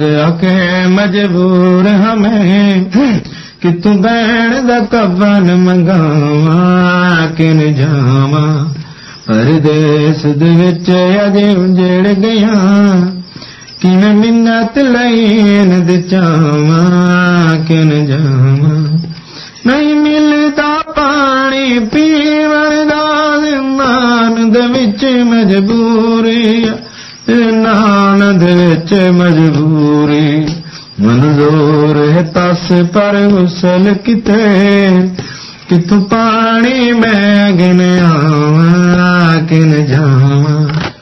ਲਾਗ ਆਕੇ ਮਜਬੂਰ ਹਮੇ, ਕਿ ਤੂੰ ਬੈਣ ਦਾ ਕਬਨ ਮੰਗਾਵਾ ਕਿਨ ਜਾਵਾਂ ਪਰਦੇਸ ਦੇ ਵਿੱਚ ਅਜੇ ਉਜੜ ਗਿਆ ਕਿਵੇਂ ਮਿੰਨਤ ਲੈਣ ਦੇ ਚਾਵਾਂ ਕਿਨ ਜਾਵਾਂ ਨਹੀਂ ਮਿਲਦਾ ਪਾਣੀ ਪੀਵਣ ਦਾ ਜ਼ਮਾਨ ਦੇ ਵਿੱਚ ਮਜਬੂਰੀ ਨਾਨ ਵਿੱਚ ਮਜਬੂਰੀ। ਮਨਜ਼ੂਰ ਹੈ ਤਸ, ਪਰ ਉਸਲ ਕਿਤੇ। ਕਿ ਤੂੰ ਪਾਣੀ ਮੈਂ ਗਿਨ ਆਵਾਂ, ਕਿਨ ਜਾਵਾਂ।